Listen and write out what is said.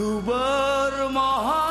খুবর মহা